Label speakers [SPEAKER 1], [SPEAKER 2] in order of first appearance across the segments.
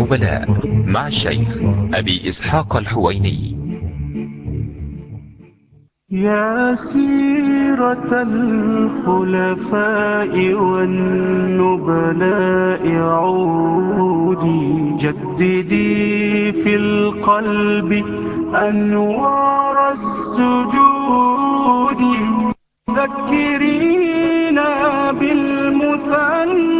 [SPEAKER 1] النبلاء مع الشيخ أبي إسحاق الحويني.
[SPEAKER 2] يا سيرة الخلفاء والنبلاء عودي جددي في القلب أنوار السجود. ذكرينا بالمثنى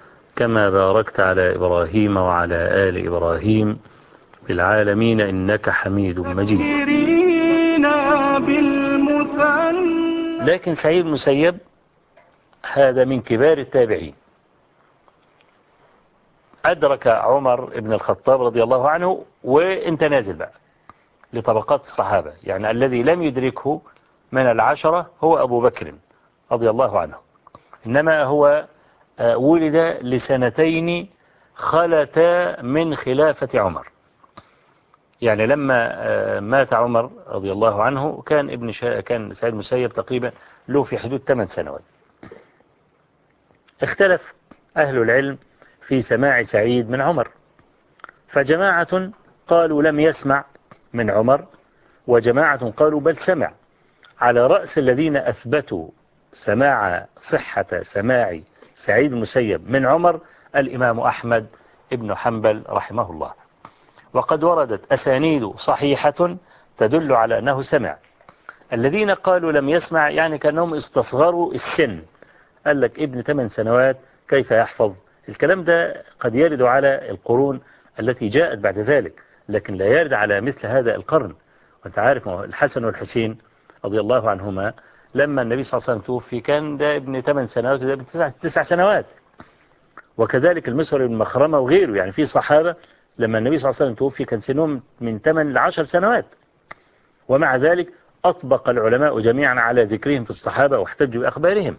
[SPEAKER 3] كما باركت على إبراهيم وعلى آل إبراهيم في العالمين إنك حميد مجيد. لكن سعيد مسيب هذا من كبار التابعين. أدرك عمر بن الخطاب رضي الله عنه وانت نازل بقى لطبقات الصحابة. يعني الذي لم يدركه من العشرة هو أبو بكر رضي الله عنه. إنما هو آه، ولد لسنتين خلتا من خلافة عمر. يعني لما آه، مات عمر رضي الله عنه كان ابن شا... كان سعيد المسيب تقريبا له في حدود 8 سنوات. اختلف أهل العلم في سماع سعيد من عمر. فجماعة قالوا لم يسمع من عمر وجماعة قالوا بل سمع. على رأس الذين أثبتوا سماع صحة سماع سعيد المسيب من عمر الإمام أحمد ابن حنبل رحمه الله. وقد وردت أسانيد صحيحة تدل على أنه سمع. الذين قالوا لم يسمع يعني كأنهم استصغروا السن. قال لك ابن 8 سنوات كيف يحفظ؟ الكلام ده قد يرد على القرون التي جاءت بعد ذلك لكن لا يرد على مثل هذا القرن. وأنت عارف الحسن والحسين رضي الله عنهما لما النبي صلى الله عليه وسلم توفي كان ده ابن 8 سنوات وده ابن 9 9 سنوات. وكذلك المسور بن مخرمة وغيره يعني في صحابة لما النبي صلى الله عليه وسلم توفي كان سنهم من 8 ل 10 سنوات. ومع ذلك أطبق العلماء جميعا على ذكرهم في الصحابة واحتجوا بأخبارهم.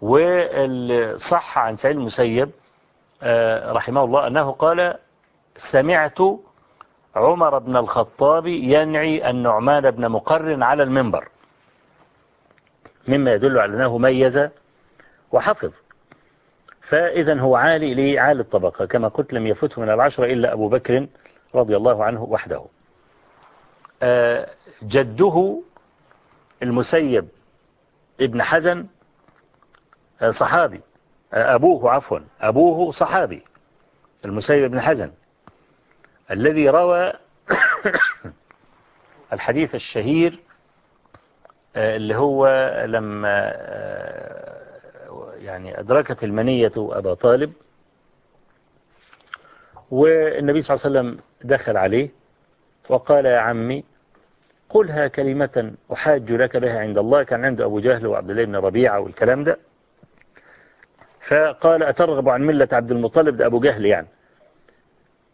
[SPEAKER 3] والصح عن سعيد المسيب آه، رحمه الله أنه قال سمعت عمر بن الخطاب ينعي النعمان بن مقرن على المنبر. مما يدل على أنه ميز وحفظ. فإذا هو عالي لعالي الطبقة كما قلت لم يفته من العشرة إلا أبو بكر رضي الله عنه وحده. آه، جده المسيب ابن حزن آه، صحابي. آه، أبوه عفوا أبوه صحابي المسيب ابن حزن الذي روى الحديث الشهير اللي هو لما يعني أدركت المنية أبا طالب والنبي صلى الله عليه وسلم دخل عليه وقال يا عمي قلها كلمة أحاج لك بها عند الله كان عنده أبو جهل وعبد الله بن ربيعة والكلام ده. فقال أترغب عن ملة عبد المطلب؟ ده أبو جهل يعني.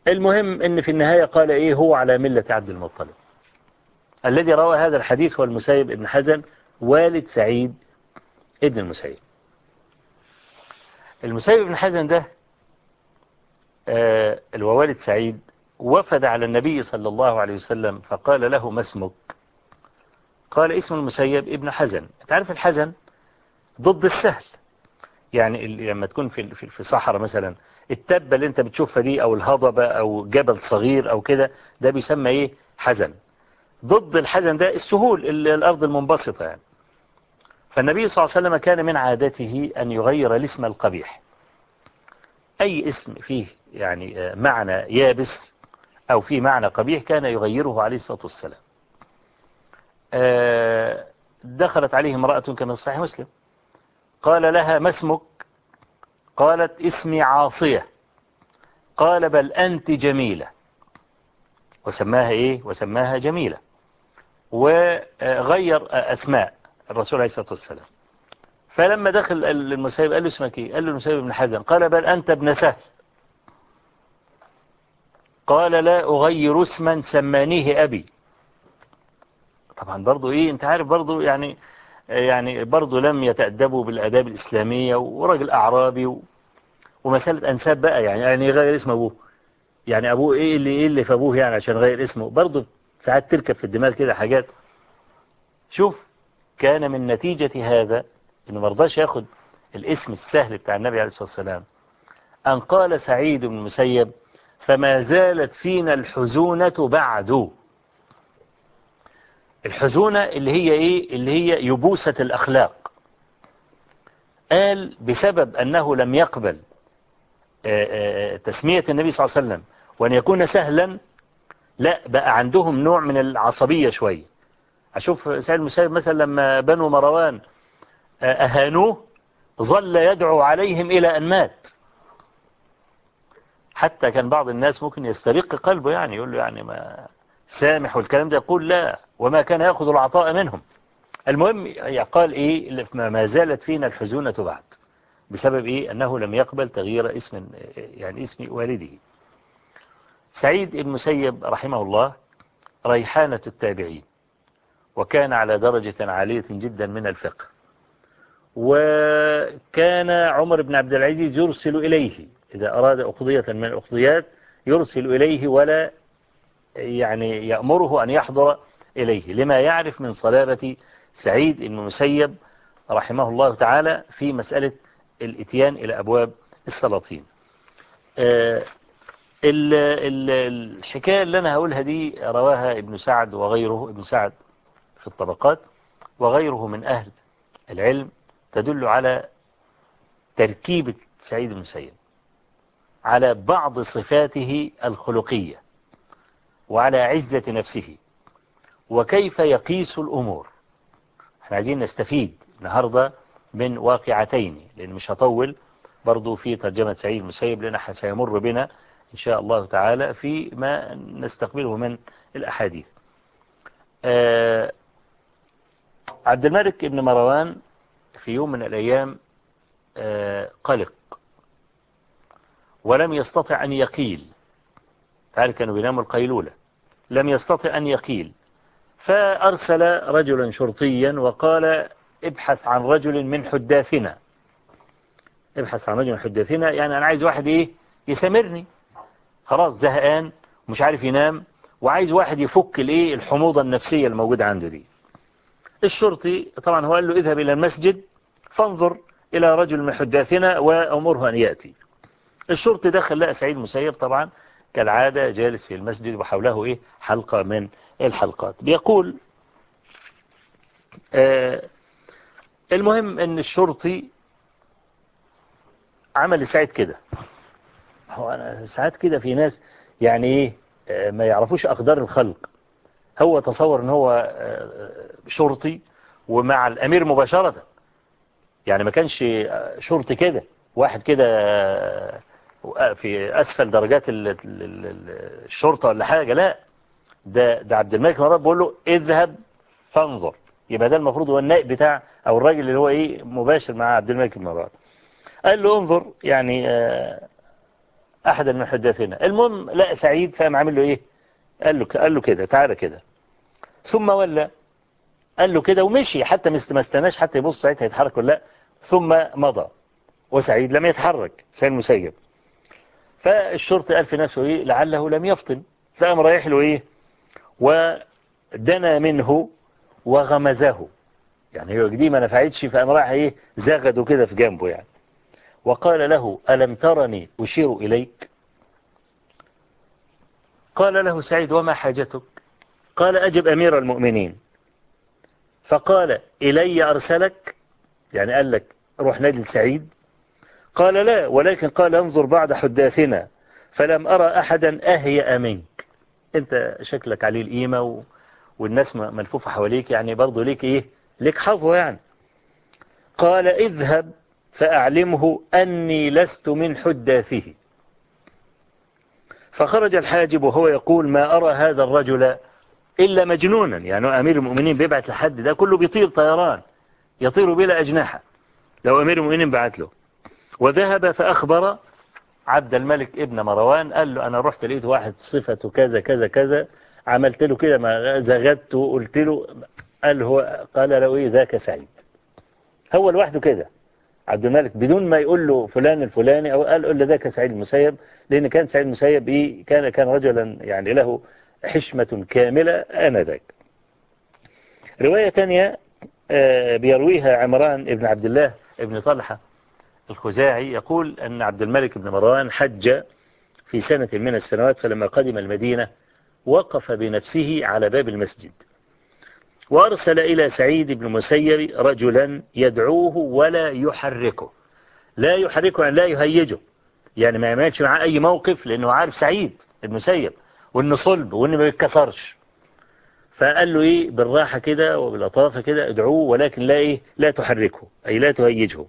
[SPEAKER 3] المهم إن في النهاية قال إيه هو على ملة عبد المطلب. الذي روى هذا الحديث هو المسيب ابن حزم والد سعيد ابن المسيب. المسيب ابن حزم ده آه، الوالد سعيد وفد على النبي صلى الله عليه وسلم فقال له ما اسمك؟ قال اسم المسيب ابن حزن تعرف الحزن ضد السهل. يعني لما تكون في في صحراء مثلا التبة اللي أنت بتشوفها دي أو الهضبة أو جبل صغير أو كده ده بيسمى إيه؟ حزن ضد الحزن ده السهول الأرض المنبسطة يعني. فالنبي صلى الله عليه وسلم كان من عادته أن يغير الاسم القبيح. أي اسم فيه يعني آه، معنى يابس أو فيه معنى قبيح كان يغيره عليه الصلاة والسلام. آه، دخلت عليه امرأة كما في صحيح مسلم. قال لها ما اسمك؟ قالت اسمي عاصية. قال بل أنت جميلة. وسماها إيه؟ وسماها جميلة. وغير أسماء الرسول عليه الصلاة والسلام. فلما دخل المسيب قال له اسمك إيه؟ قال له المسيب بن حزن قال بل أنت ابن سهل. قال لا أغير اسما سمانيه أبي. طبعا برضو إيه؟ أنت عارف برضو يعني يعني برضو لم يتأدبوا بالأداب الإسلامية وراجل أعرابي ومسألة أنساب بقى يعني يعني غير اسم أبوه. يعني أبوه إيه اللي إيه اللي في أبوه يعني عشان غير اسمه؟ برضو ساعات تركب في الدماغ كده حاجات. شوف كان من نتيجة هذا إنه مرضاش ياخد الاسم السهل بتاع النبي عليه الصلاة والسلام. أن قال سعيد بن المسيب فما زالت فينا الحزونة بعد. الحزونة اللي هي إيه؟ اللي هي يبوسة الأخلاق. قال بسبب أنه لم يقبل آه، آه، آه، تسمية النبي صلى الله عليه وسلم وأن يكون سهلا لا بقى عندهم نوع من العصبية شوية أشوف سعيد المسيب مثلا لما بنو مروان آه، أهانوه ظل يدعو عليهم إلى أن مات. حتى كان بعض الناس ممكن يسترق قلبه يعني يقول له يعني ما سامح والكلام ده يقول لا وما كان يأخذ العطاء منهم. المهم يعني قال إيه ما زالت فينا الحزونة بعد بسبب إيه؟ أنه لم يقبل تغيير اسم يعني اسم والده. سعيد بن مسيب رحمه الله ريحانة التابعين وكان على درجة عالية جدا من الفقه. وكان عمر بن عبد العزيز يرسل إليه إذا أراد أخضية من الأخضيات يرسل إليه ولا يعني يأمره أن يحضر إليه. لما يعرف من صلابة سعيد بن مسيب رحمه الله تعالى في مسألة الإتيان إلى أبواب السلاطين. آه، الحكاية اللي أنا هقولها دي رواها ابن سعد وغيره ابن سعد في الطبقات وغيره من أهل العلم تدل على تركيبة سعيد المسيب على بعض صفاته الخلقية وعلى عزة نفسه وكيف يقيس الأمور. إحنا عايزين نستفيد النهاردة من واقعتين لأن مش هطول برضو في ترجمة سعيد المسيب لأن سيمر بنا إن شاء الله تعالى فيما نستقبله من الأحاديث. آه، عبد الملك بن مروان في يوم من الأيام آه، قلق ولم يستطع أن يقيل. تعالى كانوا بيناموا القيلولة. لم يستطع أن يقيل. فأرسل رجلا شرطيا وقال ابحث عن رجل من حداثنا. ابحث عن رجل من حداثنا يعني أنا عايز واحد إيه؟ يسامرني. خلاص زهقان مش عارف ينام وعايز واحد يفك الايه الحموضة النفسية الموجودة عنده دي. الشرطي طبعا هو قال له اذهب إلى المسجد فانظر إلى رجل من حداثنا وأمره أن يأتي. الشرطي دخل لقى سعيد مسيب طبعا كالعادة جالس في المسجد وحوله إيه حلقة من الحلقات. بيقول آه، المهم أن الشرطي عمل سعيد كده. هو أنا ساعات كده في ناس يعني إيه ما يعرفوش أقدار الخلق. هو تصور أن هو آه، شرطي ومع الأمير مباشرة. يعني ما كانش آه، شرطي كده. واحد كده آه، في أسفل درجات الشرطة ولا حاجة لا. ده ده عبد الملك مرات بيقول له اذهب فانظر. يبقى ده المفروض هو النائب بتاع أو الراجل اللي هو إيه مباشر مع عبد الملك مرات. قال له انظر يعني آه أحد المحدثين المهم لقى سعيد فقام عامل له إيه؟ قال له قال له كده تعالى كده. ثم ولا قال له كده ومشي حتى ما استناش حتى يبص سعيد هيتحرك ولا لأ. ثم مضى وسعيد لم يتحرك سعيد المسيب. فالشرطي قال في نفسه إيه؟ لعله لم يفطن. فقام رايح له إيه؟ ودنا منه وغمزه. يعني هو دي ما نفعتش فقام رايح إيه؟ زغده كده في جنبه يعني. وقال له ألم ترني أشير إليك؟ قال له سعيد وما حاجتك؟ قال أجب أمير المؤمنين. فقال إلي أرسلك؟ يعني قال لك روح نادي لسعيد. قال لا ولكن قال انظر بعد حداثنا فلم أرى أحدا أهيأ منك. أنت شكلك عليه القيمة والناس ملفوفة حواليك يعني برضو ليك إيه ليك حظوة يعني. قال اذهب فأعلمه أني لست من حداثه. فخرج الحاجب وهو يقول ما أرى هذا الرجل إلا مجنونا. يعني أمير المؤمنين بيبعت لحد ده كله بيطير طيران يطير بلا أجنحة. لو أمير المؤمنين بعت له. وذهب فأخبر عبد الملك ابن مروان قال له أنا رحت لقيت واحد صفته كذا كذا كذا عملت له كده ما زغدته قلت له قال هو قال له إيه ذاك سعيد. هو لوحده كده. عبد الملك بدون ما يقول له فلان الفلاني أو قال قل ذاك سعيد المسيب لأن كان سعيد المسيب إيه، كان كان رجلا يعني له حشمة كاملة آنذاك. رواية تانية آه، بيرويها عمران ابن عبد الله ابن طلحة الخزاعي يقول أن عبد الملك بن مروان حج في سنة من السنوات فلما قدم المدينة وقف بنفسه على باب المسجد. وأرسل إلى سعيد بن مسير رجلا يدعوه ولا يحركه. لا يحركه يعني لا يهيجه. يعني ما يماتش معاه أي موقف لأنه عارف سعيد بن مسير وأنه صلب وأنه ما بيتكسرش فقال له إيه؟ بالراحة كده وباللطافة كده ادعوه ولكن لا إيه؟ لا تحركه. أي لا تهيجه.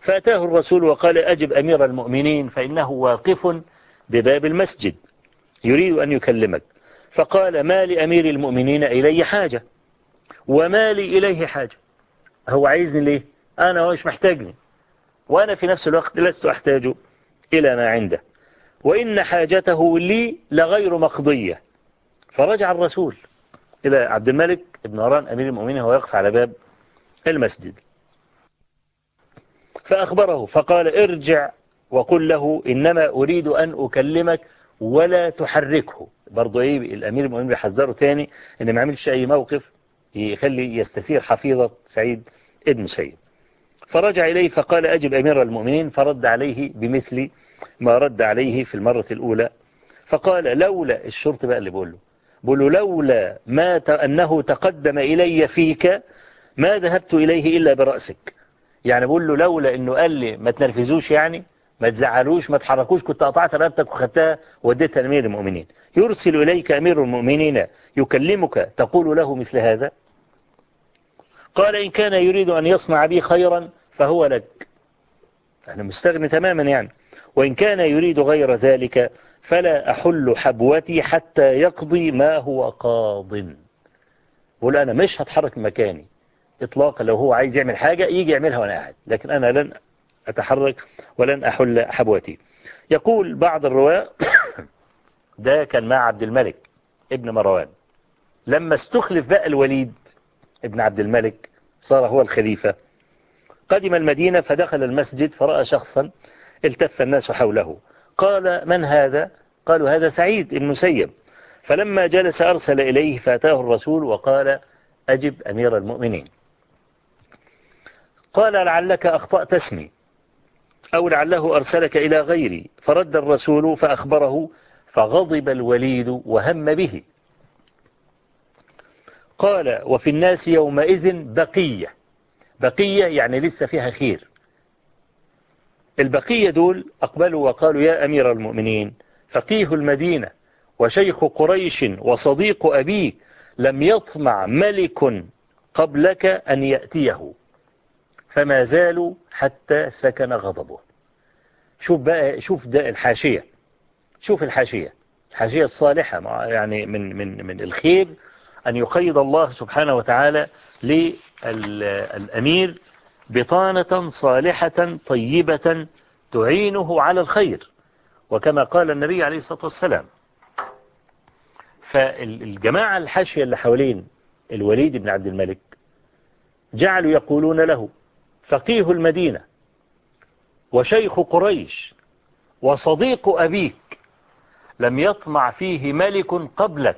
[SPEAKER 3] فأتاه الرسول وقال أجب أمير المؤمنين فإنه واقف بباب المسجد. يريد أن يكلمك. فقال ما لأمير المؤمنين إلي حاجة. وما لي إليه حاجة. هو عايزني ليه؟ أنا هو مش محتاجني. وأنا في نفس الوقت لست أحتاج إلى ما عنده. وإن حاجته لي لغير مقضية. فرجع الرسول إلى عبد الملك بن هران أمير المؤمنين وهو يقف على باب المسجد. فأخبره فقال ارجع وقل له إنما أريد أن أكلمك ولا تحركه. برضو إيه الأمير المؤمنين بيحذره تاني إن ما عملش أي موقف يخلي يستثير حفيظة سعيد ابن سيد. فرجع إليه فقال أجب أمير المؤمنين فرد عليه بمثل ما رد عليه في المرة الأولى. فقال لولا الشرط بقى اللي بقوله بقوله لولا ما أنه تقدم إلي فيك ما ذهبت إليه إلا برأسك. يعني بقوله له لولا إنه قال لي ما تنرفزوش يعني ما تزعلوش ما تحركوش كنت قطعت رقبتك وخدتها وديتها لأمير المؤمنين. يرسل إليك أمير المؤمنين يكلمك تقول له مثل هذا. قال إن كان يريد أن يصنع بي خيرا فهو لك. أنا مستغني تماما يعني. وإن كان يريد غير ذلك فلا أحل حبوتي حتى يقضي ما هو قاض. بقول أنا مش هتحرك من مكاني. إطلاقا لو هو عايز يعمل حاجة يجي يعملها وأنا قاعد. لكن أنا لن أتحرك ولن أحل حبوتي. يقول بعض الرواة ده كان مع عبد الملك ابن مروان. لما استخلف بقى الوليد ابن عبد الملك صار هو الخليفة. قدم المدينة فدخل المسجد فرأى شخصا التف الناس حوله. قال من هذا؟ قالوا هذا سعيد المسيب فلما جلس أرسل إليه فأتاه الرسول وقال أجب أمير المؤمنين. قال لعلك أخطأت اسمي أو لعله أرسلك إلى غيري. فرد الرسول فأخبره فغضب الوليد وهم به. قال وفي الناس يومئذ بقية. بقية يعني لسه فيها خير. البقية دول أقبلوا وقالوا يا أمير المؤمنين فقيه المدينة وشيخ قريش وصديق أبيك لم يطمع ملك قبلك أن يأتيه. فما زالوا حتى سكن غضبه. شوف بقى شوف ده الحاشية. شوف الحاشية. الحاشية الصالحة يعني من من من الخير أن يقيد الله سبحانه وتعالى للأمير بطانة صالحة طيبة تعينه على الخير. وكما قال النبي عليه الصلاة والسلام فالجماعة الحاشية اللي حوالين الوليد بن عبد الملك جعلوا يقولون له فقيه المدينة وشيخ قريش وصديق أبيك لم يطمع فيه ملك قبلك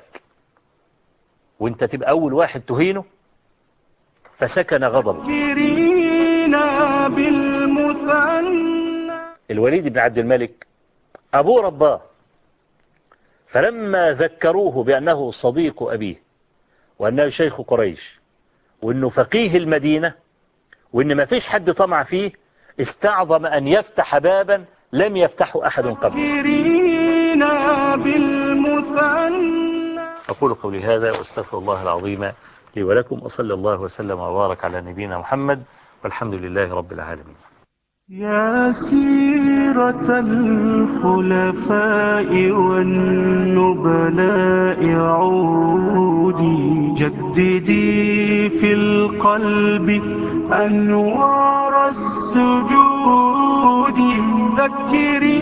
[SPEAKER 3] وانت تبقى أول واحد تهينه فسكن غضبه. الوليد بن عبد الملك أبوه رباه فلما ذكروه بأنه صديق أبيه وأنه شيخ قريش وأنه فقيه المدينة وأن ما فيش حد طمع فيه استعظم أن يفتح بابا لم يفتحه أحد
[SPEAKER 2] قبله.
[SPEAKER 3] أقول قولي هذا وأستغفر الله العظيم لي ولكم وصلى الله وسلم وبارك على نبينا محمد والحمد لله رب العالمين.
[SPEAKER 2] يا سيرة الخلفاء والنبلاء عودي جددي في القلب أنوار السجود. ذكري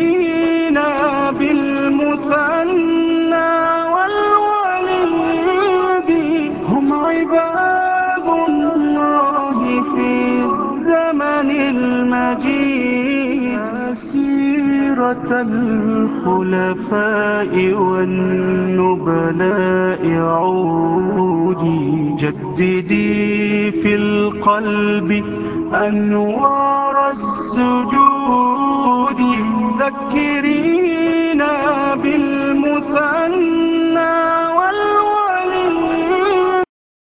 [SPEAKER 2] الخلفاء والنبلاء عودي جددي في القلب أنوار السجود ذكرينا بالمثنى